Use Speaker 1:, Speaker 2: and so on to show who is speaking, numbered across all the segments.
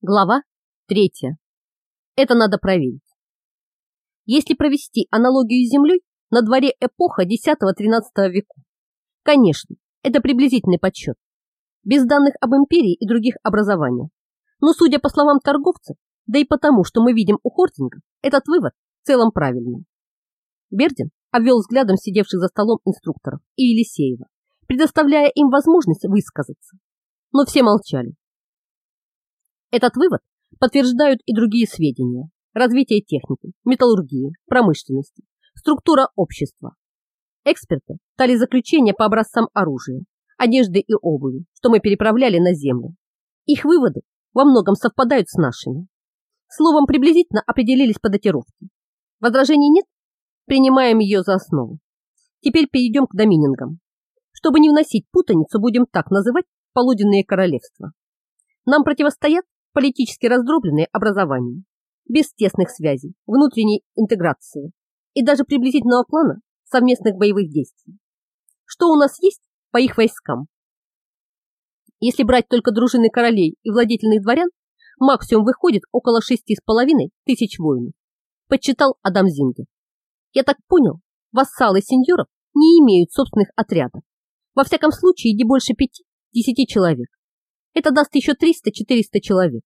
Speaker 1: Глава третья. Это надо проверить. Если провести аналогию с Землей, на дворе эпоха X-XIII веков. Конечно, это приблизительный подсчет. Без данных об империи и других образованиях. Но судя по словам торговцев, да и потому, что мы видим у Хортинга, этот вывод в целом правильный. Бердин обвел взглядом сидевших за столом инструкторов и Елисеева, предоставляя им возможность высказаться. Но все молчали. Этот вывод подтверждают и другие сведения. Развитие техники, металлургии, промышленности, структура общества. Эксперты дали заключения по образцам оружия, одежды и обуви, что мы переправляли на землю. Их выводы во многом совпадают с нашими. Словом, приблизительно определились по датировке. Возражений нет? Принимаем ее за основу. Теперь перейдем к доминингам. Чтобы не вносить путаницу, будем так называть полуденные королевства. Нам противостоят политически раздробленные образования, без тесных связей, внутренней интеграции и даже приблизительного плана совместных боевых действий. Что у нас есть по их войскам? Если брать только дружины королей и владетельных дворян, максимум выходит около шести с половиной тысяч воинов, подсчитал Адам Зингер. Я так понял, вассалы сеньоров не имеют собственных отрядов. Во всяком случае, не больше пяти-десяти человек. Это даст еще 300-400 человек.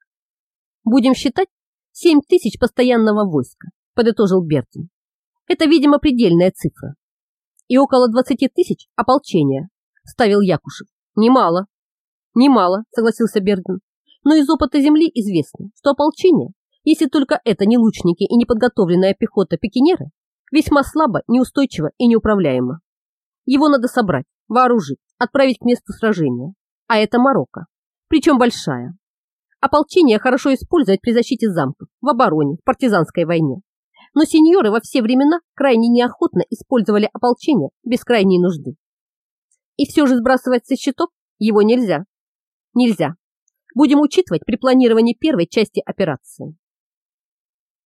Speaker 1: Будем считать 7 тысяч постоянного войска, подытожил Бертин. Это, видимо, предельная цифра. И около 20 тысяч ополчения, ставил Якушев. Немало. Немало, согласился Бердин. Но из опыта земли известно, что ополчение, если только это не лучники и неподготовленная пехота пикинеры, весьма слабо, неустойчиво и неуправляемо. Его надо собрать, вооружить, отправить к месту сражения. А это Марокко причем большая. Ополчение хорошо использовать при защите замков, в обороне, в партизанской войне. Но сеньоры во все времена крайне неохотно использовали ополчение без крайней нужды. И все же сбрасывать со счетов его нельзя. Нельзя. Будем учитывать при планировании первой части операции.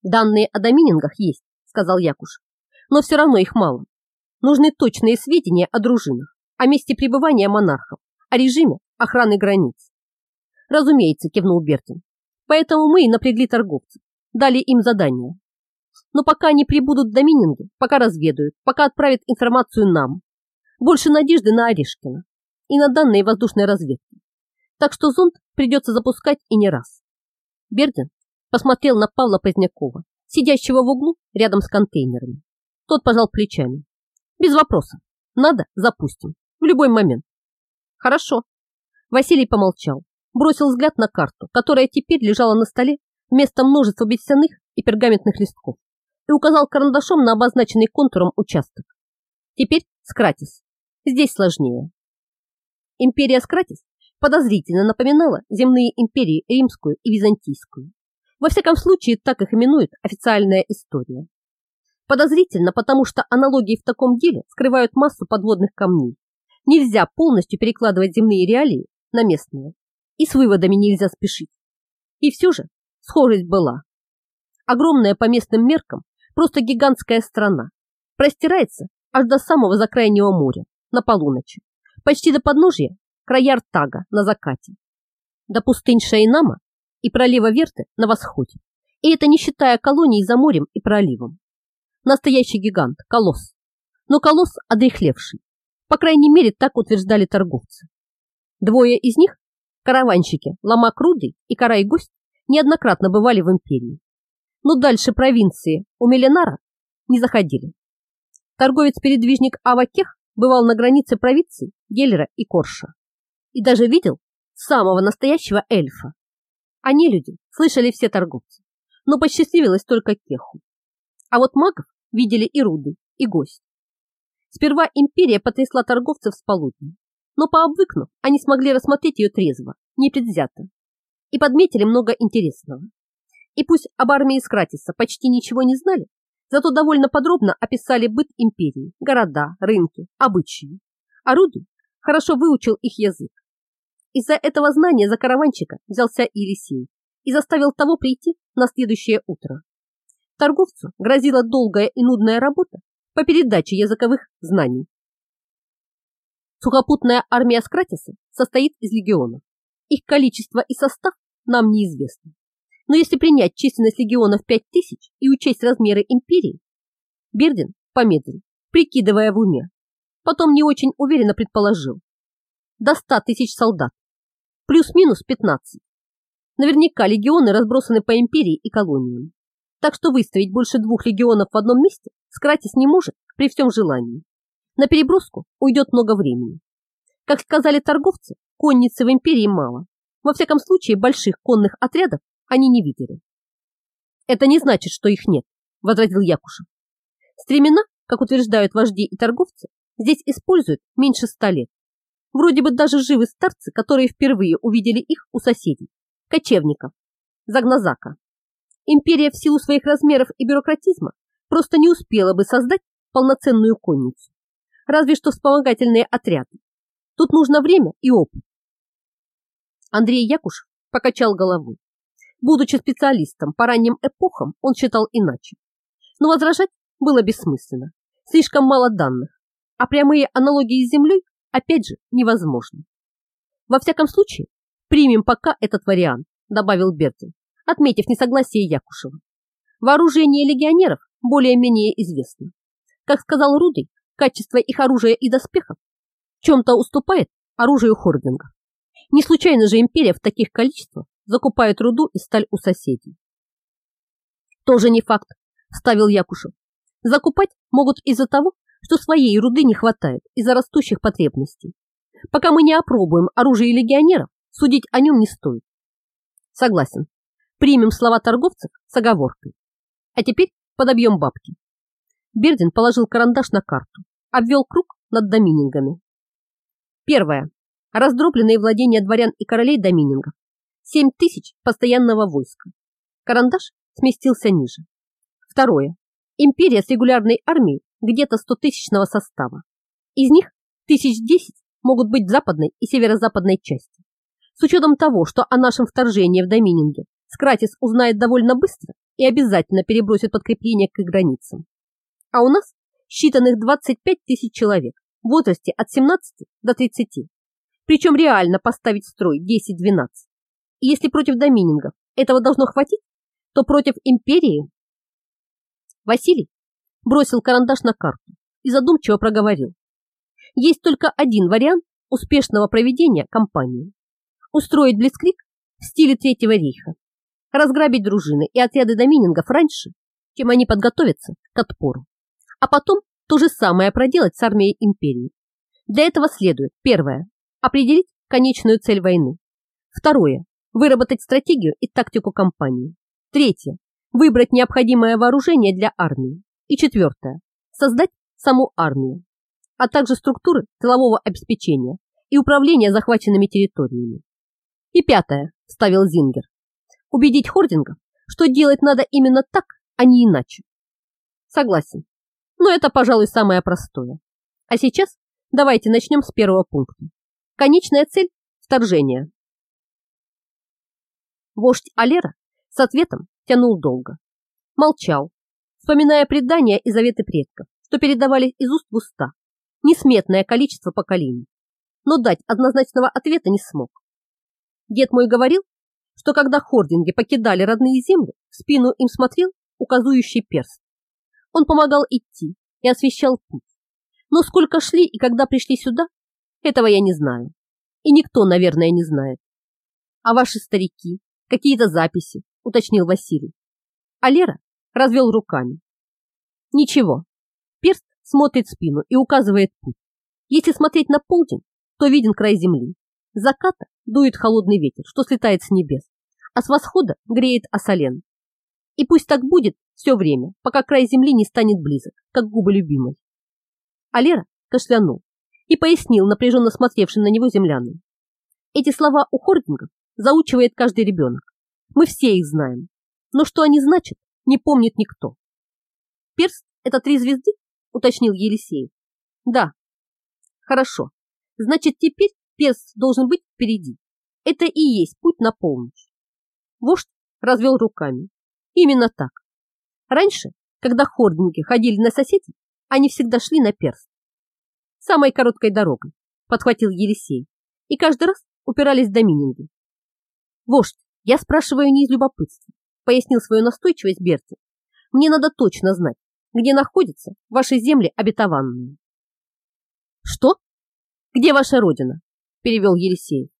Speaker 1: Данные о доминингах есть, сказал Якуш, но все равно их мало. Нужны точные сведения о дружинах, о месте пребывания монархов, о режиме охраны границ. Разумеется, кивнул Бертин. Поэтому мы и напрягли торговцев, дали им задание. Но пока они прибудут до Мининга, пока разведают, пока отправят информацию нам. Больше надежды на Орешкина и на данные воздушной разведки. Так что зонд придется запускать и не раз. Бердин посмотрел на Павла Позднякова, сидящего в углу рядом с контейнерами. Тот пожал плечами. Без вопросов. Надо, запустим. В любой момент. Хорошо. Василий помолчал, бросил взгляд на карту, которая теперь лежала на столе вместо множества бесценных и пергаментных листков, и указал карандашом на обозначенный контуром участок. Теперь Скратис. Здесь сложнее. Империя Скратис подозрительно напоминала земные империи Римскую и Византийскую. Во всяком случае, так их именует официальная история. Подозрительно, потому что аналогии в таком деле скрывают массу подводных камней. Нельзя полностью перекладывать земные реалии на местные и с выводами нельзя спешить. И все же схожесть была. Огромная по местным меркам, просто гигантская страна, простирается аж до самого закрайнего моря, на полуночи, почти до подножья края Ртага на закате, до пустынь Шайнама и пролива Верты на восходе. И это не считая колоний за морем и проливом. Настоящий гигант, колосс. Но колосс одрехлевший. По крайней мере, так утверждали торговцы. Двое из них Караванщики Ламак Рудый и Карай Гость неоднократно бывали в империи, но дальше провинции у Меленара не заходили. Торговец-передвижник Авакех бывал на границе провинций Геллера и Корша и даже видел самого настоящего эльфа. Они люди слышали все торговцы, но посчастливилось только Кеху. А вот магов видели и Руды, и Гость. Сперва империя потрясла торговцев с полудня, но пообвыкнув, они смогли рассмотреть ее трезво, непредвзято, и подметили много интересного. И пусть об армии Скратиса почти ничего не знали, зато довольно подробно описали быт империи, города, рынки, обычаи. Руди хорошо выучил их язык. Из-за этого знания за караванчика взялся Елисей и заставил того прийти на следующее утро. Торговцу грозила долгая и нудная работа по передаче языковых знаний. Сухопутная армия Скратиса состоит из легионов. Их количество и состав нам неизвестны. Но если принять численность легионов 5000 и учесть размеры империи, Бердин помедлил, прикидывая в уме. Потом не очень уверенно предположил. До 100 тысяч солдат, плюс-минус 15. Наверняка легионы разбросаны по империи и колониям. Так что выставить больше двух легионов в одном месте Скратис не может при всем желании. На переброску уйдет много времени. Как сказали торговцы, конницы в империи мало. Во всяком случае, больших конных отрядов они не видели. Это не значит, что их нет, возразил Якушев. Стремена, как утверждают вожди и торговцы, здесь используют меньше ста лет. Вроде бы даже живы старцы, которые впервые увидели их у соседей, кочевников, Загназака. Империя в силу своих размеров и бюрократизма просто не успела бы создать полноценную конницу. Разве что вспомогательные отряды. Тут нужно время и опыт. Андрей Якуш покачал головой. Будучи специалистом по ранним эпохам, он считал иначе. Но возражать было бессмысленно. Слишком мало данных, а прямые аналогии с Землей опять же невозможны. Во всяком случае, примем пока этот вариант, добавил Бертин, отметив несогласие Якушева. Вооружение легионеров более-менее известно. Как сказал Рудый, качество их оружия и доспехов чем-то уступает оружию хордингов. Не случайно же империя в таких количествах закупает руду и сталь у соседей. Тоже не факт, вставил Якушев. Закупать могут из-за того, что своей руды не хватает из-за растущих потребностей. Пока мы не опробуем оружие легионеров, судить о нем не стоит. Согласен. Примем слова торговцев с оговоркой. А теперь подобьем бабки. Бердин положил карандаш на карту, обвел круг над доминингами. Первое. Раздробленные владения дворян и королей доминингов. Семь тысяч постоянного войска. Карандаш сместился ниже. Второе. Империя с регулярной армией где-то 100-тысячного состава. Из них тысяч десять могут быть в западной и северо-западной части. С учетом того, что о нашем вторжении в Домининге Скратис узнает довольно быстро и обязательно перебросит подкрепление к их границам. А у нас считанных 25 тысяч человек в возрасте от 17 до 30. Причем реально поставить в строй 10-12. И если против доминингов этого должно хватить, то против империи... Василий бросил карандаш на карту и задумчиво проговорил. Есть только один вариант успешного проведения кампании. Устроить блицкрик в стиле Третьего рейха. Разграбить дружины и отряды доминингов раньше, чем они подготовятся к отпору. А потом то же самое проделать с армией империи. Для этого следует, первое, определить конечную цель войны. Второе, выработать стратегию и тактику кампании. Третье, выбрать необходимое вооружение для армии. И четвертое – создать саму армию, а также структуры тылового обеспечения и управления захваченными территориями. И пятое, вставил Зингер, убедить хордингов, что делать надо именно так, а не иначе. Согласен, но это, пожалуй, самое простое. А сейчас давайте начнем с первого пункта. Конечная цель – вторжение. Вождь Алера с ответом тянул долго. Молчал, вспоминая предания и заветы предков, что передавались из уст в уста, несметное количество поколений, но дать однозначного ответа не смог. Дед мой говорил, что когда хординги покидали родные земли, в спину им смотрел указующий перст. Он помогал идти и освещал путь. Но сколько шли и когда пришли сюда, этого я не знаю. И никто, наверное, не знает. А ваши старики, какие-то записи, уточнил Василий. А Лера развел руками. Ничего. Перст смотрит спину и указывает путь. Если смотреть на полдень, то виден край земли. С заката дует холодный ветер, что слетает с небес, а с восхода греет осолен. И пусть так будет все время, пока край земли не станет близок, как губы любимой. А Лера кашлянул и пояснил напряженно смотревшим на него землянам. Эти слова у хордингов заучивает каждый ребенок. Мы все их знаем. Но что они значат, не помнит никто. Перст – это три звезды? Уточнил Елисеев. Да. Хорошо. Значит, теперь перст должен быть впереди. Это и есть путь на полночь. Вождь развел руками. Именно так. Раньше, когда хординги ходили на соседей, они всегда шли на перст. Самой короткой дорогой, подхватил Елисей, и каждый раз упирались в домининги. Вождь, я спрашиваю не из любопытства, пояснил свою настойчивость Берти. Мне надо точно знать, где находятся ваши земли обетованные. Что? Где ваша родина? Перевел Елисей.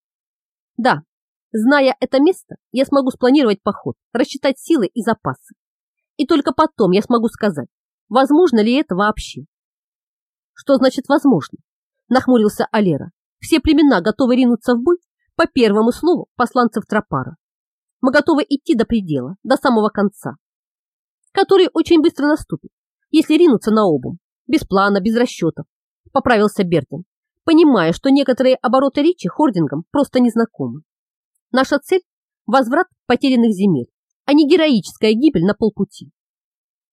Speaker 1: Да, зная это место, я смогу спланировать поход, рассчитать силы и запасы. И только потом я смогу сказать, возможно ли это вообще. Что значит возможно? Нахмурился Алера. Все племена готовы ринуться в бой по первому слову посланцев Тропара. Мы готовы идти до предела, до самого конца, который очень быстро наступит, если ринуться на обум, без плана, без расчетов, поправился Бертин, понимая, что некоторые обороты речи хордингам просто незнакомы. Наша цель – возврат потерянных земель, а не героическая гибель на полпути.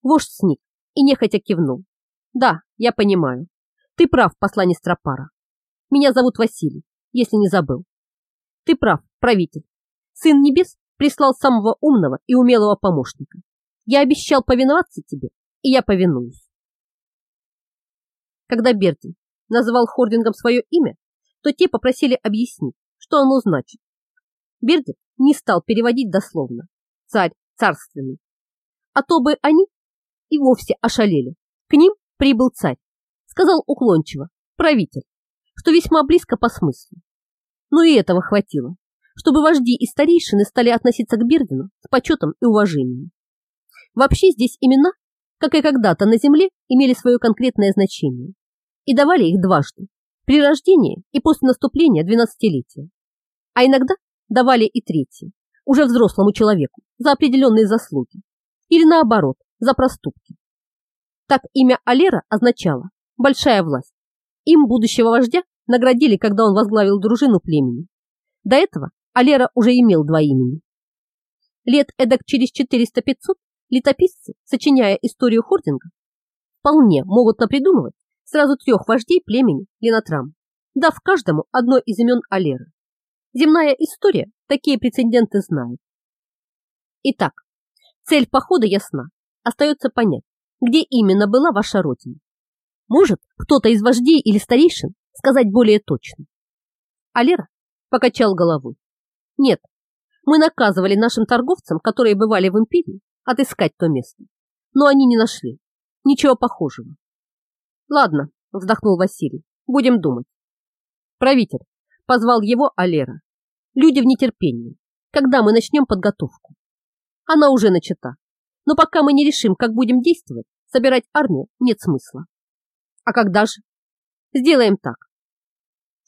Speaker 1: Вождь сник и нехотя кивнул. Да, я понимаю. Ты прав, посланец Тропара. Меня зовут Василий, если не забыл. Ты прав, правитель. Сын небес прислал самого умного и умелого помощника. Я обещал повиноваться тебе, и я повинуюсь. Когда Бертин называл Хордингом свое имя, то те попросили объяснить, что оно значит. Бердин не стал переводить дословно. Царь царственный. А то бы они и вовсе ошалели. К ним прибыл царь, сказал уклончиво, правитель, что весьма близко по смыслу. Но и этого хватило, чтобы вожди и старейшины стали относиться к Бердину с почетом и уважением. Вообще здесь имена, как и когда-то на земле, имели свое конкретное значение и давали их дважды, при рождении и после наступления двенадцатилетия. А иногда давали и третье, уже взрослому человеку, за определенные заслуги или наоборот, за проступки. Так имя Алера означало «большая власть». Им будущего вождя наградили, когда он возглавил дружину племени. До этого Алера уже имел два имени. Лет эдак через 400-500 летописцы, сочиняя историю Хординга, вполне могут напридумывать сразу трех вождей племени Ленатрам, дав каждому одно из имен Алеры. Земная история такие прецеденты знает. Итак, цель похода ясна. Остается понять, где именно была ваша родина. Может, кто-то из вождей или старейшин сказать более точно. Алера покачал головой. Нет, мы наказывали нашим торговцам, которые бывали в империи, отыскать то место. Но они не нашли. Ничего похожего. Ладно, вздохнул Василий, будем думать. Правитель позвал его Алера. Люди в нетерпении. Когда мы начнем подготовку? Она уже начата. Но пока мы не решим, как будем действовать, собирать армию нет смысла. А когда же? Сделаем так.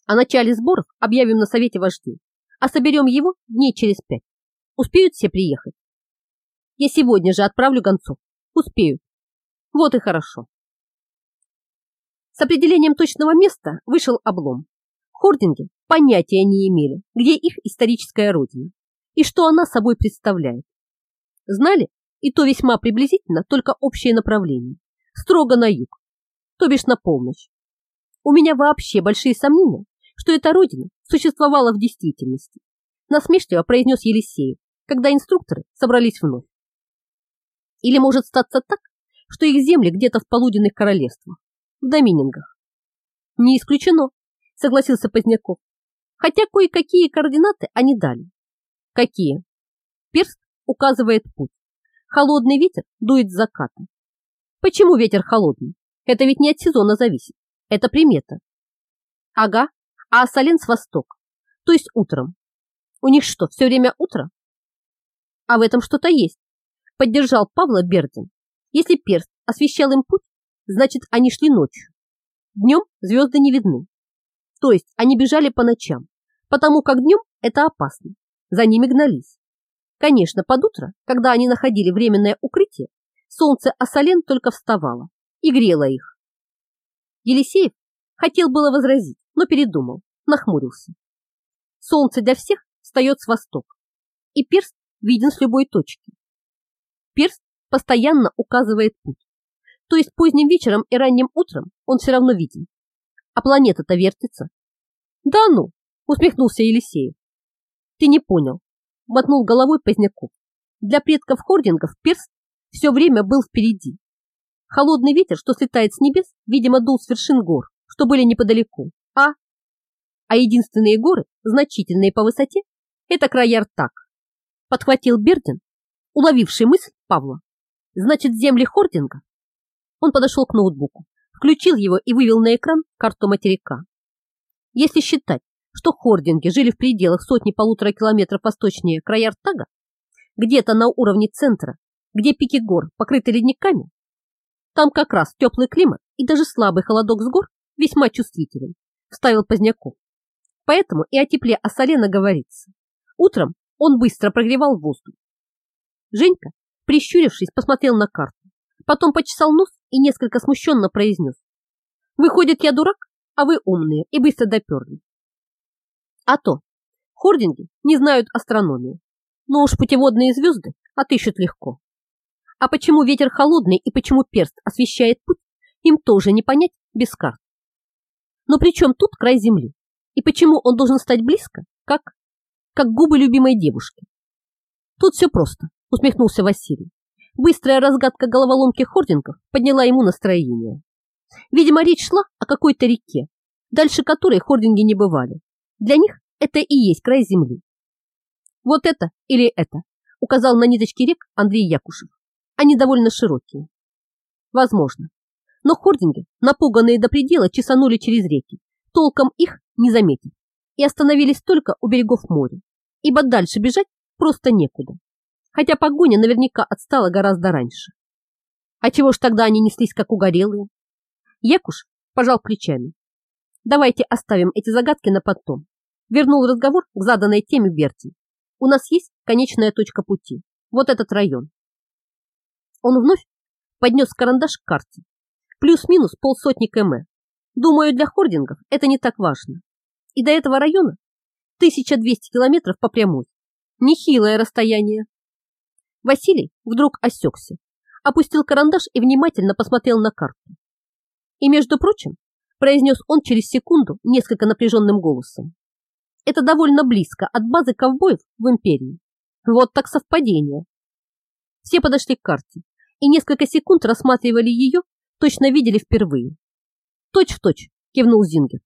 Speaker 1: О начале сборов объявим на совете вождей, а соберем его дней через пять. Успеют все приехать? Я сегодня же отправлю гонцов. Успеют. Вот и хорошо. С определением точного места вышел облом. Хординги понятия не имели, где их историческая родина и что она собой представляет. Знали, и то весьма приблизительно, только общее направление, строго на юг, то бишь на полночь. У меня вообще большие сомнения, что эта родина существовала в действительности, насмешливо произнес Елисеев, когда инструкторы собрались вновь. Или может статься так, что их земли где-то в полуденных королевствах, в доминингах. Не исключено, согласился Поздняков, хотя кое-какие координаты они дали. Какие? Перст указывает путь. Холодный ветер дует с заката. Почему ветер холодный? Это ведь не от сезона зависит. Это примета. Ага, а Ассалин с восток, то есть утром. У них что, все время утро? А в этом что-то есть. Поддержал Павла Бердин. Если перст освещал им путь, значит, они шли ночью. Днем звезды не видны. То есть они бежали по ночам, потому как днем это опасно. За ними гнались. Конечно, под утро, когда они находили временное укрытие, солнце Ассален только вставало и грело их. Елисеев хотел было возразить, но передумал, нахмурился. Солнце для всех встает с востока, и перст виден с любой точки. Перст постоянно указывает путь, то есть поздним вечером и ранним утром он все равно виден. А планета-то вертится. Да ну, усмехнулся Елисеев. Ты не понял, мотнул головой Поздняков. Для предков хордингов перст все время был впереди. Холодный ветер, что слетает с небес, видимо, дул с вершин гор, что были неподалеку, а... А единственные горы, значительные по высоте, это края Ртак. Подхватил Бердин, уловивший мысль Павла. Значит, земли Хординга? Он подошел к ноутбуку, включил его и вывел на экран карту материка. Если считать, что хординги жили в пределах сотни-полутора километров восточнее края Артага, где-то на уровне центра, где пики гор покрыты ледниками, там как раз теплый климат и даже слабый холодок с гор весьма чувствителен, вставил Поздняков. Поэтому и о тепле Асалена говорится. Утром он быстро прогревал воздух. Женька, прищурившись, посмотрел на карту, потом почесал нос и несколько смущенно произнес. Выходит, я дурак, а вы умные и быстро доперли. А то, хординги не знают астрономию, но уж путеводные звезды отыщут легко. А почему ветер холодный и почему перст освещает путь, им тоже не понять без карт. Но при чем тут край земли? И почему он должен стать близко, как, как губы любимой девушки? Тут все просто, усмехнулся Василий. Быстрая разгадка головоломки хордингов подняла ему настроение. Видимо, речь шла о какой-то реке, дальше которой хординги не бывали. Для них это и есть край земли. Вот это или это, указал на ниточки рек Андрей Якушев. Они довольно широкие. Возможно. Но хординги, напуганные до предела, чесанули через реки, толком их не заметив, и остановились только у берегов моря, ибо дальше бежать просто некуда. Хотя погоня наверняка отстала гораздо раньше. А чего ж тогда они неслись, как угорелые? Якуш пожал плечами. Давайте оставим эти загадки на потом. Вернул разговор к заданной теме Берти. У нас есть конечная точка пути. Вот этот район. Он вновь поднес карандаш к карте. Плюс-минус полсотни км. Думаю, для хордингов это не так важно. И до этого района 1200 километров по прямой. Нехилое расстояние. Василий вдруг осекся, опустил карандаш и внимательно посмотрел на карту. И, между прочим, произнес он через секунду несколько напряженным голосом. Это довольно близко от базы ковбоев в империи. Вот так совпадение. Все подошли к карте и несколько секунд рассматривали ее, точно видели впервые. Точь в точь, кивнул Зингер.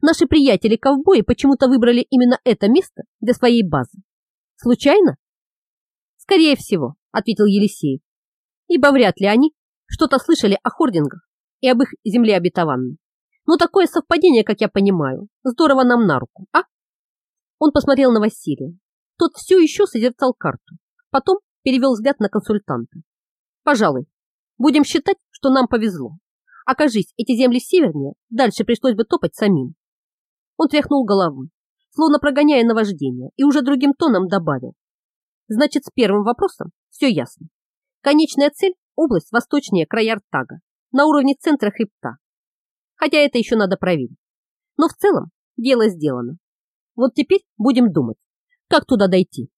Speaker 1: Наши приятели-ковбои почему-то выбрали именно это место для своей базы. Случайно? Скорее всего, ответил Елисеев. Ибо вряд ли они что-то слышали о хордингах и об их земле обетованной. Но такое совпадение, как я понимаю, здорово нам на руку, а? Он посмотрел на Василия. Тот все еще созерцал карту. Потом перевел взгляд на консультанта. Пожалуй, будем считать, что нам повезло. Окажись, эти земли севернее, дальше пришлось бы топать самим. Он тряхнул головой, словно прогоняя наваждение, и уже другим тоном добавил. Значит, с первым вопросом все ясно. Конечная цель – область восточнее края Артага, на уровне центра хребта. Хотя это еще надо проверить. Но в целом дело сделано. Вот теперь будем думать, как туда дойти.